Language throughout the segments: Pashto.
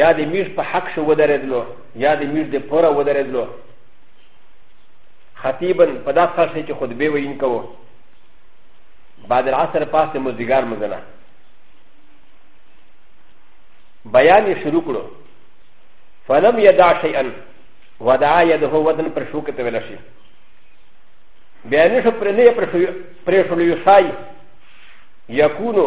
یا د میش په حق شو ودرېدلو یا د میش د پوره ودرېدلو خطیبا په داس خاص شي چې خطبه وین کوو بعد العصر پاس د مزدګار مزنه بیان یې شروع کړو فلم یدا شیئا ودعا یده ودن پر شو کته ویل شي بیان شو پر نه پر شو پر شو یو شای یکونو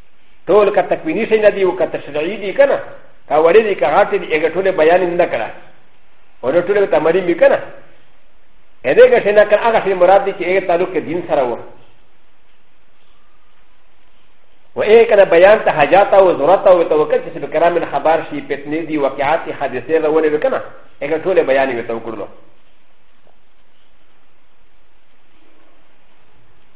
ټول که تکوینی شي نه دی او که تشریعي دی کنه که وړې دی که غاټې دی هغه ټول بیان نه کړه او نه ټول تمرین وی کنه هغه که شي نه کړه هغه شي مراد دی چې هغه تعلق دین سره و و ا ك ن بيان تحاجاتا و زراتا و توكل في الكلام الخبار شي بتني دي وقعات حادثه ر و ل ب ك ن ا ا ك ن تولي بيان يتوكل له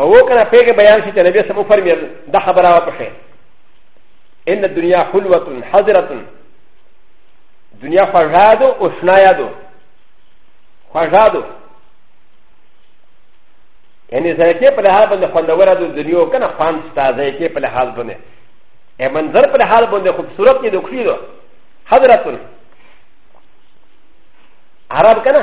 او وکړه پیګه بیان شي چې نبی سم فرمیل دا خبره وا پخې ان الدنيا حلوه حضره دنیا خوژادو او شنایادو خوژادو یعنی زیکه په لحاظ باندې خوندوره د دنیا کنه خوان ستا زیکه په لحاظ باندې ا منظر په لحاظ باندې خوبصورت دي دوکړي دو حضرتن عرب کنه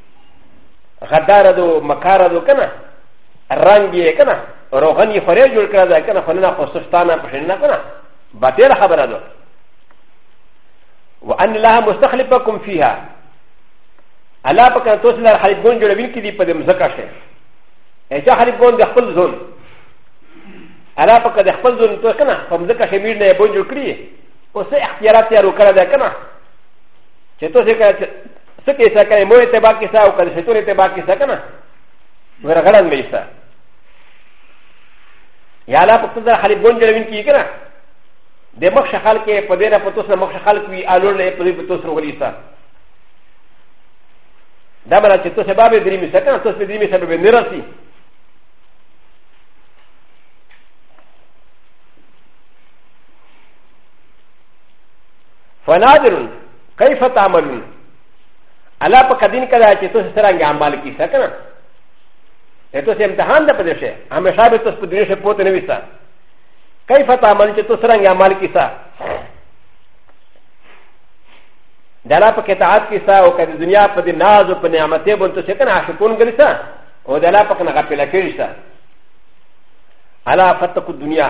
غدار دو مکار دو کنه رنگ یې کنه روغن یې خورې جوړ کړه دا کنه خو نه خو سستانه پښینه کنه باطل خبره ده وان الله مستخلفكم فيها الله پاک تاسو لپاره خلیق ګون جوړوي کې دی په دې مزکه شه اچا خلیق ګون د خپل ځون الله پاک د خپل ځون ته کنه په مزکه شه میر نه بون جوړ کړی اوس اختیارات یې وکړه دا کنه چې ته څه کړې څه کې څه کړې مو ته باقي څه او کله چې ته باقي څه کنه ورغړن به څه یا لا په څه خالي بون جوړوین کی کنه د مخ شخال کې په دې نه په توسه مخ شخال کې الور نه په دې په توسه ورغلی څه دا بل چې توسه باب درې می څه کنه توسه درې می سبب نه رسی فنادرون كيف تعملون الله په قدین کړه چې تاسو څنګه عمل کی سکنه ته سه امتحان ده پدې شه همیشه به تاسو په دې شه پوت نه وستا كيف تعمل چې تاسو څنګه عمل کی سا دلا په کتاب کی سا او کله دنیا په دې ناز او په نعمتې بول ته څنګه عاشقون ګرځا او دلا په کنه غپل کېږي سا الا فتق الدنيا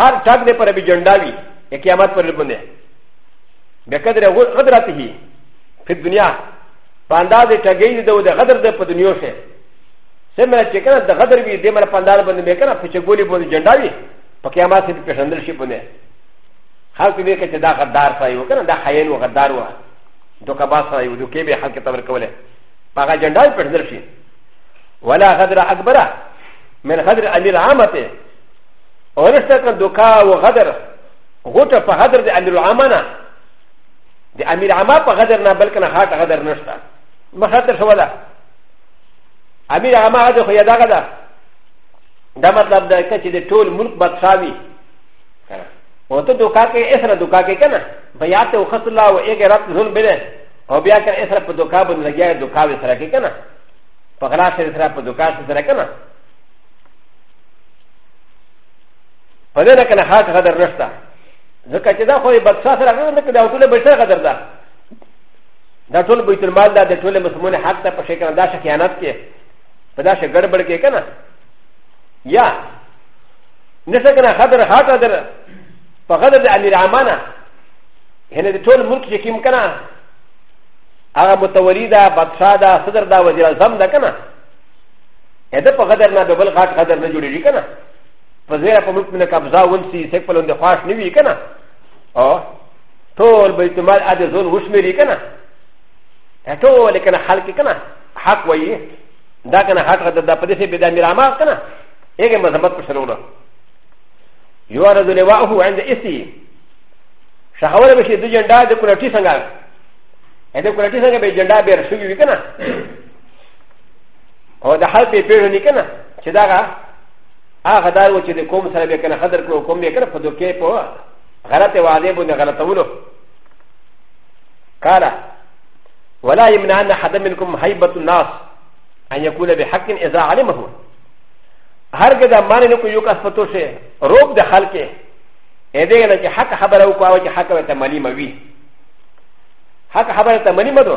هر ټاک دې پر به جنډا وي قیامت پر باندې به قدر قدرت هي په دنیا په انداز ټګي دې د غدر د په دنیا شه سمره چې کنه د غدر وي دې مر په انداز باندې به کنه په چګولي باندې جنډا وي په قیامت کې په شندل شي باندې خلق دې کې چې دا غدار سړی وکنه دا خاين و غدار و دوکه با سړی و دوکه به خلق ته ورکوله هغه جنډا په شندل شي ولا غدر اکبره من غدر امیر عامته او نشته که دوکا و غدر غوټه په غدر د امیر العامه نه د امیر عامه په غدر نه بلکې نه خاټه غدر نشته مخاطر شو ده امیر عامه غدر خو یاده غده دا مطلب ده که چې د ټول ملک بدخاوي او ته دوکا کې اسره دوکا کې کنه بیا ته وخت الله او ایګه رات نور بده او بیا که اسره په دوکا باندې لګیا دوکا وسره کې کنه په غلا سره په دوکا سره کنه په دې نه کنه خاص قدر نشته ځکه چې دا خو یې بادشاه سره غوښتل نه کړي او ټول بشر قدر ده دا ټول بیت المال ده د ټول مسلمان حق ته په شي کنه دا شي خیانت کې په دا شي ګډوډ کې کنه یا نشه کنه قدر خاص قدر په قدر د امیر امانه هنه د ټول ملک چې کیم کنه هغه متولی ده بادشاه ده صدر ده وزیر اعظم ده کنه ا د په غدر نه به بل غاټ غدر نه جوړیږي کنه په زیره په ملک منه قبضه ونسی سیک په لوند خواش نه وی کنه او ټول بیت مال ا د زون وشمیری کنه ټول کنه خلق کنه حق وایي دا کنه حق غدر دا په دې سه به د میرامه کنه هغه مذمت پر سره وره یو ورځ لواهو عند اسی شخوره به شي د جنډا د کورټي څنګه ا د کورټي څنګه به جنډا به رسوي کنه او د حل په پیړو نه کنه چې دا هغه دار و چې د کوم سره به کنه خدر کړو کوم به کنه په دوکې په غلط وعده باندې غلطولو قال ولا يمنع ان حد منكم هيبه الناس ان يكون بحق اذا علمه هرګه دا مان نه کو یو کس پتو شي روب د خلق اې دې نه چې حق خبره وکاو چې حق ته ملي موي حق خبره ته ملي مدو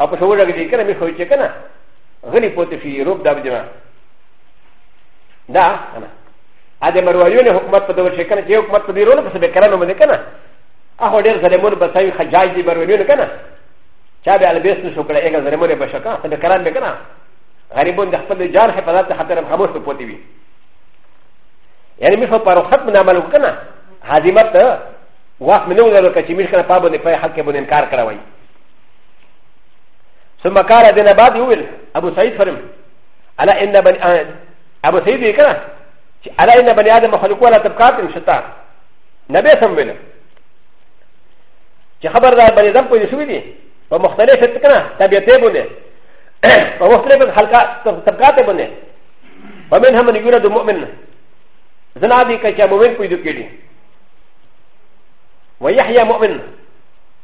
او په شوړه کې کنه می خوې چې کنه غني پوت شي روب دا بجنا دا کنه ا دې مروایو نه حکومت په دور شي کنه چې حکومت په دې رول په سبه کرانو باندې کنه هغه ډېر ظلمون به سوي خجاج دي مروایو نه کنه چا به البیس نو شو کړه هغه ظلمونه به شکا سبه کران به کنه غریبون د خپل جان حفاظت ته خاطر خاموش په پوتې وي يعني مش هو رخصت من عمله كنا هذه مت واحد منهم قالوا كشي مش كان بابا نفاي حق يبون انكار كراوي ثم قال بن بعد يقول ابو سعيد فرم على ان بني ابو سعيد يقول على ان بني ادم مخلوق ولا تبقات ان شتا نبي سمبل چې خبر دا بني ادم په شوې دي په مختلف تکنه طبيعته بونه په مختلف حلقات طبقات بونه ومنهم من يولد مؤمن زنا دي کچا مؤمن پیدا کړي ويحيى مؤمن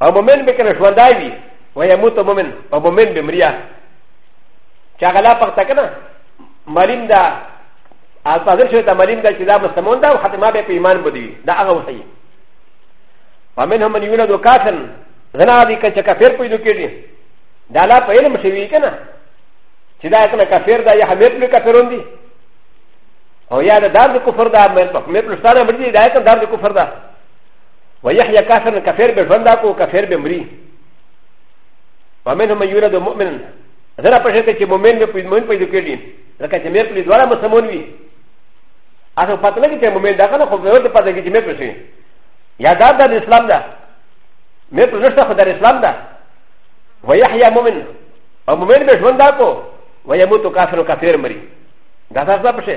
او مومن به کنه ژوندای وي و يموت مومن او مومن به مریا چې هغه لا پخته کنه مالیم دا حاضر شوی ته مالیم دا چې دا مسلمان دا او خاتمه به په ایمان بده وي دا هغه وحی ومنهم من يولد كافرا زنا دي كان كافر پيدو كيدي دا لا په علم شوی کنه چې دا کنه کافر دا یا حمیر له کافرون دي او یا دا دار د کفر دا مې په مې په ستاره مړي دا کنه دار د کفر دا ويحيى كافر كافر بجوندك وكافر بمري ومنهم من يولد مؤمن زنا پشته چې مؤمن به مؤمن پیدا کړي لکه چې مېر پلی دواړه مسلمان وي اته پته لګي چې مؤمن دا کنه خو به ورته پته کې چې مېر پشي یا دا د اسلام ده مېر پر نشته خو د اسلام ده ويحيى مؤمن او مؤمن به ژوند کو ويموت كافر كافر مري دا څه ځه پشه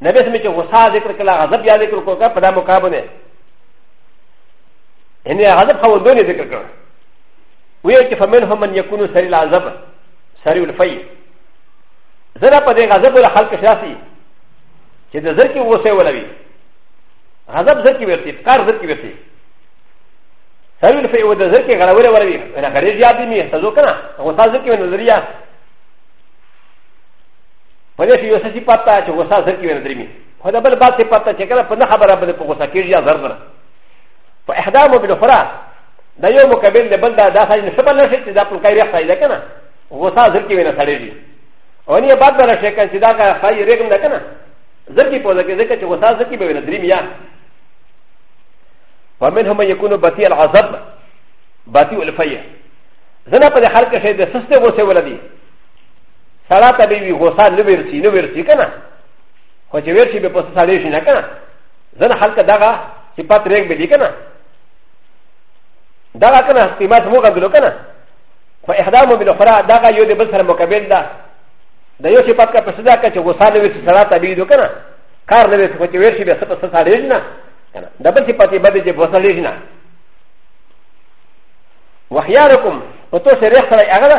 نه به سمې چې غصه ذکر کړه غضب یا ذکر کړه په دا مقابله ان غضب خوندونه ذکر کړه وی چې فمنهم من يكون سري العذاب سري الفي زرا په دې غضب ول خلق شاسي چې د زر کې وسه ولوي غضب زر کې ورتي کار زر کې ورتي سري الفي و د زر کې غړول ولوي نه غړي زیات دي نه تاسو کنه غصه زر کې نظریه په دې کې یو څه صفت ده چې غوسه زر کې ورندرمي خو دا بل بل صفت ده چې کله په نه خبره باندې په غوسه کېږي یا زر زر په احدام او بالاخره دا یو مقابل دی بل دا دا سړی نه سبل نشي چې دا په کای ریښ سړی ده که نه غوسه زر کې ونه سړېږي او نه بعد به راشي که چې دا که خای ریښ نه که نه زر کې پوزه کې ځکه چې غوسه زر کې به ونه دریم یا ومنهم من يكون بطيء العذاب بطيء الفيه زنا په دې حال کې شي د سستې غوسه ولدي سړا ته به وي غوسه نه ورسي نه ورسي که نه خو چې ورسي به په څه سړی شي نه که نه ځنه خلک دغه صفات ریک به دي که نه دغه که نه استعمال مو غندلو که نه خو احدامو بالاخره دغه یو د بل سره مقابل ده د یو صفات کا پسې ده که چې غوسه نه ورسي سړا ته به وي که نه کار نه ورسي خو چې ورسي به څه په څه سړی شي نه که نه د بل صفات یې بده چې په سړی شي نه وخياركم وتوسع ريخ سري اغلى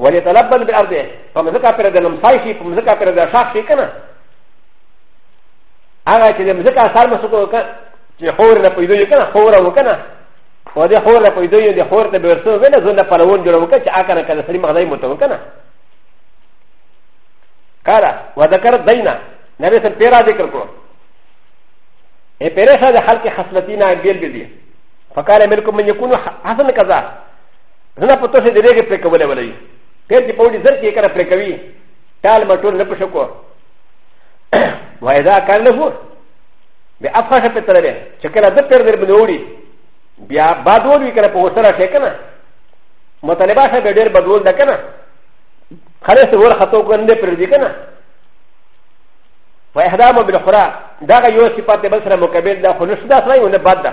ولې تلبن به ارده په مزکا پر د نمسای شي په مزکا پر د شاخ شي کنه هغه چې د مزکا سر مسکو کنه چې خور نه پیدا یو کنه خور و کنه و دې خور نه پیدا یو د خور ته به ورسو ونه زون نه پلوون جوړ وکړه چې آکه نه کله سړي مغزای مو ته وکنه قال وذكر دينا نبي سم پیرا ذکر کړو اے پیرا شاہ خلق خصلتینا بیل بیل فقال ملکم من یکونو حسن کذا نه په توسه د ریګه پرې کولای ولې پیر چې پوډي زر کې کړه پرې کوي ټال مټول نه پښه کو وای دا کار نه وو به افخاشه په تر دې چې کله د پیر در بنوړي بیا بادول وی کړه په وسره شي کنه مطالبه شه به ډېر بدول ده کنه خلاص ور خطو کنده پر دې کنه فاحدام بالخرا دا یو صفات بل سره مقابل ده خو نشدا سره یو نه بد ده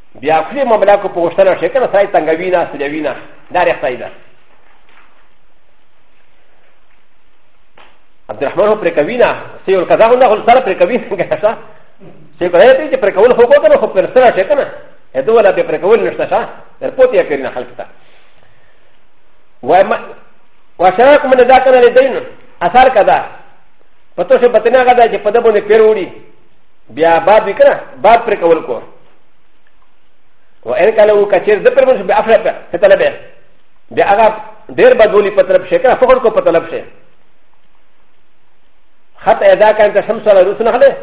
بیا کلی مبلغ کو پوښتنه شي کنه سړی تنګوي نه سجوي نه دا رښتای ده عبدالرحمن هو پرکوي نه سي ول کذا غونډه خپل سره پرکوي څنګه شه سي کوي ته چې پرکول خو کو کنه خو پر سره شي کنه هدا ولا به پرکول نشته شه در پوت یې کړی نه خلک ته وای ما واشراک من ذاکر لدین اثر کذا پتو شه بتنا کذا چې پدبونه پیروړي بیا باب دی کنه باب پر کول کو و ان کله و کچیر د پر منځ به افره په طلب دی بیا هغه ډیر بدولی په طلب شي کنه فخر کو په طلب شي حتی ادا کان ته شمس ولا رسنه هله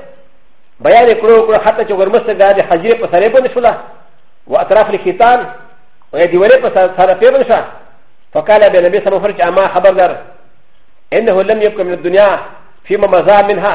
بیان کړو کړو حتی چې ورمسته دا د حجره په سره باندې شولا و اطراف الختان و دې ولې په سره په باندې شولا فقال ابي نبي صلى الله عليه وسلم اما خبردار انه لم يبقى من الدنيا فيما مزى منها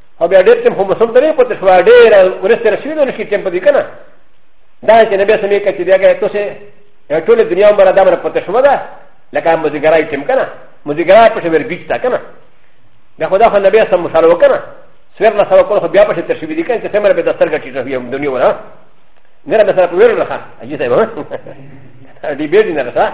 او بیا ډېر ټیم خو موسم ته نه پته شو ډېر ورسته رسوي نو شي ټیم پدې کنه دا چې نبی سمې کچې دی هغه تاسو ټول دنیا عمر دا مر پته شو ده لکه مزګرای ټیم کنه مزګرای په شمیر بیچ تا کنه دا خدا خو نبی سم مشال وکنه سویر لا سره کول خو بیا په شتر شوی دی کنه چې سمره به دستر کټی ته یم دنیا وره نه را سره کویر نه ښه اجي صاحب دی بیرینه نه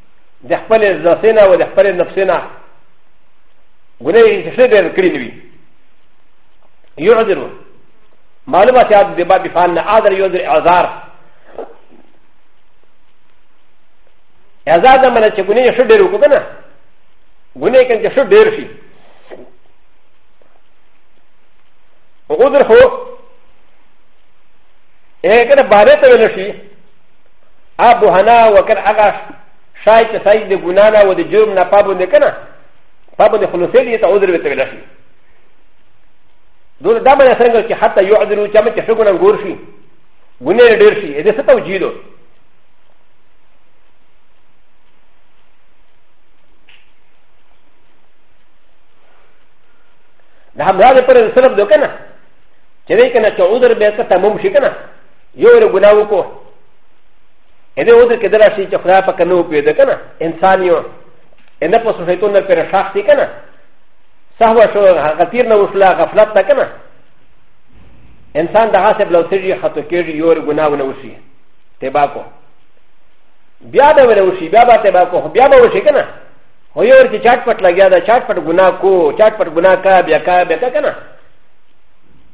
د خپل ځسینا او د خپل نفسینا ګناه یې څه ډېر کړی نه وي يعذر معلومه چې د باب فعل نه عذر يعذر اعذار اعذار د منه چې ګناه یې څه ډېر وکړو کنه ګناه کنه څه ډېر شي عذر هو ايه كده باريته ولا شيء ابو هنا وکر هغه شای چې سای د ګنا نه و د جرم نه پابند کنه پابند خلاصې دي ته عذر وته ویل شي دول دا باندې څنګه چې حتی یو عذر چې مې څه ګنا ګور شي ګنا ډیر شي دې څه توجیه دو دا هم دا پر سبب دو کنه چې دې کنه چې عذر به ته تموم شي کنه یو ور ګنا وکړو ا دې ودر کې درا شي چې خدای په کنو پیدا کنه انسان یو ان په سوشیتون نه پر شخص دی کنه سهو شو غفیر نه وشلا غفلت تا کنه انسان د حساب لو سړي خطو کېږي یو ور ګنا ونه وشي تبا کو بیا به ونه وشي بیا به تبا کو بیا به وشي کنه هو یو ور چې چاټ پټ لګیا دا چاټ پټ ګنا کو چاټ پټ ګنا کا بیا کا بیا کا کنه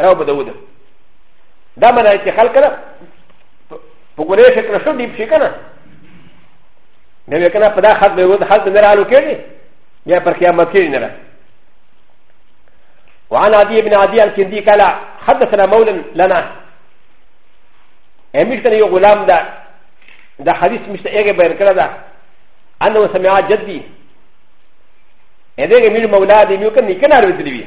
راو بدود دا منا چې خلک نه په ګورې شکل شو ډیپ شي کنه نو وکنه په دا خط به ود خط نه رالو کېږي یا پر قیامت کې نه راځي وعن عدي بن عدي الكندي قال حدثنا مولى لنا امش كان يو غلام دا دا حديث مش ايغي بيان كلا دا انه سمع جدي ايغي مير مولى دي ميو كان نيكنا روي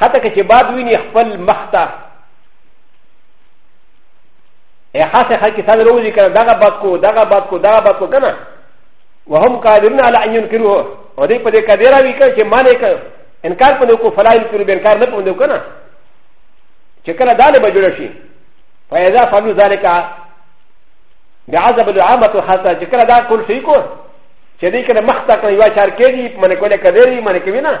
خطه که چې باد ویني خپل مخ ته ای خاصه خلک سان روزي کنه دغه باد کو دغه باد کو دغه باد کو کنه وهم قادرون علی ان ينکروه او دې په دې قادر وی کنه چې معنی کنه انکار پنه کو فلا ينکرو به انکار نه پوندو کنه چې کله دانه به جوړ شي فاذا فعلوا ذلك بعذاب العامه خاصه چې کله دا کول شي کو چې دې کنه مخ ته کنه یو چار کېږي منه کوله کدی منه کوي نه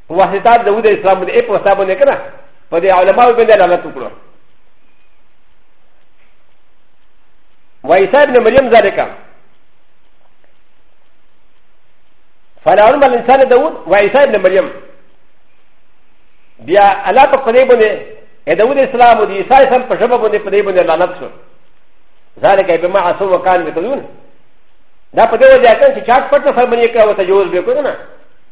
واسطه د ود اسلام د اپ واسطه باندې کنه په دې علماء باندې لعنت وکړو وعيسى ابن مريم ذلك فلا علم الانسان داود وعيسى ابن مريم بیا الله په قدې باندې ا داود اسلام او د عيسى اسلام په شباب باندې په دې باندې لعنت شو ذلك بما عصوا وكان يقولون دا په دې وجه کې چې چاټ پټ فرمایي کړو ته جوز به کو نه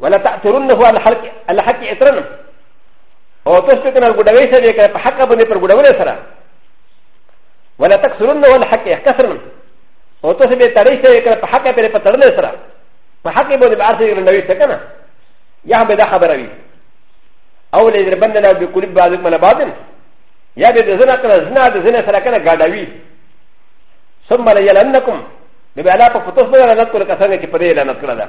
ولا تعترونه على حق على حق اعترنا او تاسو په کنه ګډوي سره دې کړه په حق باندې پر ګډولې سره ولا تکسرونه على حق کسرنا او تاسو به تړي سره کړه په حق پر په تړلې سره په حق باندې به ارته ګډوي سره کنه یا به دا خبره وي او لې در باندې لا به کلی بعض من بعض یا به زنا کړه زنا د زنا سره کنه ګډوي ثم لا يلنكم بما لا تفتح بلا نذكر كثانه كبريلا نذكر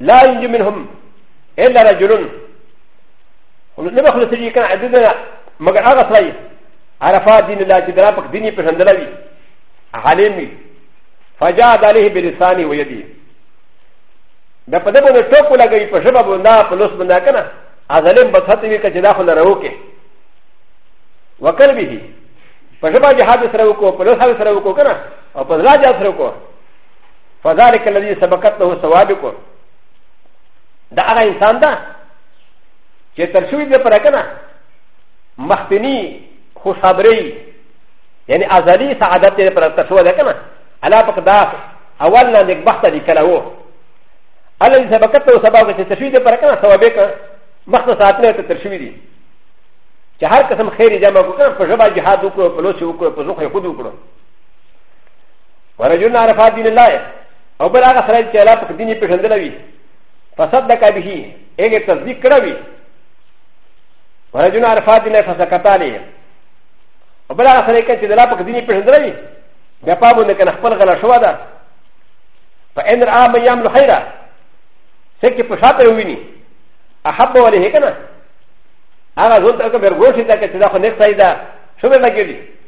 لا ينجي منهم الا رجل نبخل سجي كان عددنا مگر هذا سلاي عرفا دين الله جدرا بك ديني بشندلاوي عالمي فجاد عليه بلسانه ويديه دا په دغه ټکو لګي په شباب بندا په لوس بندا کنه ازلم بس هته وی کچدا خو لره وکي وکړ به په شباب جهاد سره وکړو په لوس سره وکړو کنه او په ځلا جهاد سره وکړو فذلك الذي سبقت له سوابقه دا هغه انسان ده چې تر شوي دی پر کنه مخکنی خوشخبری یعنی ازلی سعادت دی پر تر شوی دی کنه علا پک دا اول نه نیک بخت دی کله وو الذي سبقت له سبابه چې تر شوي دی پر کنه سوابقه مخته ساتنه ته تر شوي دی چې هر قسم خیر جمع وکړو په ژبه جهاد وکړو په لوڅ وکړو په زوخه خود وکړو ورجل عرفا دين الله او بل هغه سره چې الله په دیني پیژندل وي فصدق به هغه تصدیق کړی وي ورجل عرفا دين الله فسکتانی او بل هغه سره چې الله په دیني پیژندل وي بیا پابو نه کنه خپل غلا شو ده فان را ما يعمل خيرا سکه په شاته ویني احب وله کنه هغه ځون ته کوم ورغوشي ته چې دا خو نه ځای ده شو به لګیږي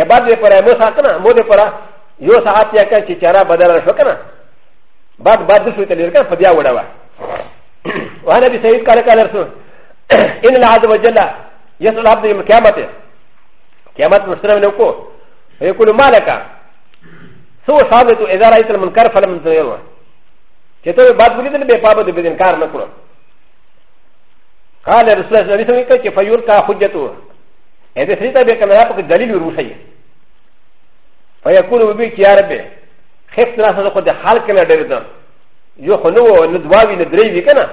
عباد دې پر مو ساکنه مو دې پر یو ساعت یا کړ چې چارا بدل شو کنه بعد بعد د شو ته لري کنه په بیا وډه وا وانا بي سيد قال قال رسول ان الله عز وجل يسال عبد يوم القيامه قيامت مستلم له کو يقول ما لك سو ثابت اذا رايت المنكر فلم تنيره چې ته بعد ولیدل به پابه د بدن کار نه کړو قال رسول الله صلی الله علیه وسلم چې فیور کا حجته ا د سړي ته به کنه په دلیل وروشي فیقول وبي چې یا رب خفت نه سره خو د حال کنه ډېر ده یو خو نو نه دوا وی نه درې وی کنه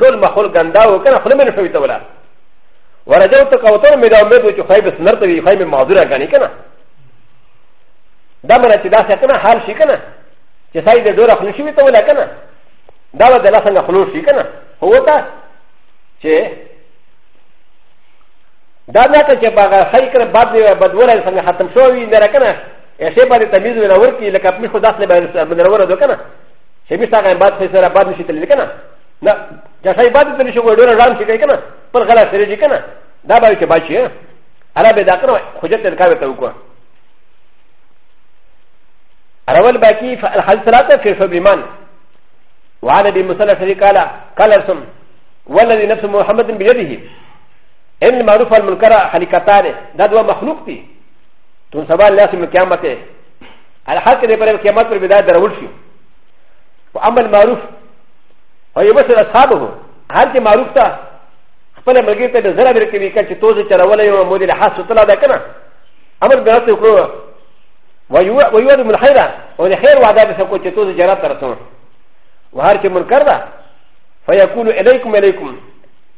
ټول مخول ګندا و کنه خو نه شوی ته ولا ورجوت کوتر مې دا امید و چې خای به سنر ته وی خای مې معذوره غني کنه دا مله چې دا څه کنه حال شي کنه چې سای دې ډور خلک شوی ته ولا کنه دا و د لاسنګ خلوص شي کنه هو تا چې دا نه که چې باغ خی کړ بد دی بد ولا څنګه ختم شو وي نه کنه ایسه باندې تمیز ولا ورکی لکه په خو داخله باندې سر باندې ورو کنه چې مشتا غن بد خو سره بد نشي تل کنه نه چې خی بد تل شو ډور رام شي کنه پر غلا سره دي کنه دا به چې بچي انا به دا کنه خو جت تل کاوه ته وکړه اول باقي الحل ثلاثه في شعب الايمان وعن ابي مسلم قال قال رسول والذي نفس محمد بيده ان معروف المنکر خلیقتان دا دوا مخلوق دی تون سبا الله سم قیامت ہے الحق دے پر قیامت پر بدایت درول شی و اما المعروف او یو بس اصحابه هر چې معروف تا خپل ملګری ته به زره ورکوي که چې توزه چرولې یو مودې له حاصل تلا ده کنه امر به راته وکړو ويوعد من خيرا ومن خير وعدا بسكو تشتوز جرات رسول وهارك منكر فيقول اليكم اليكم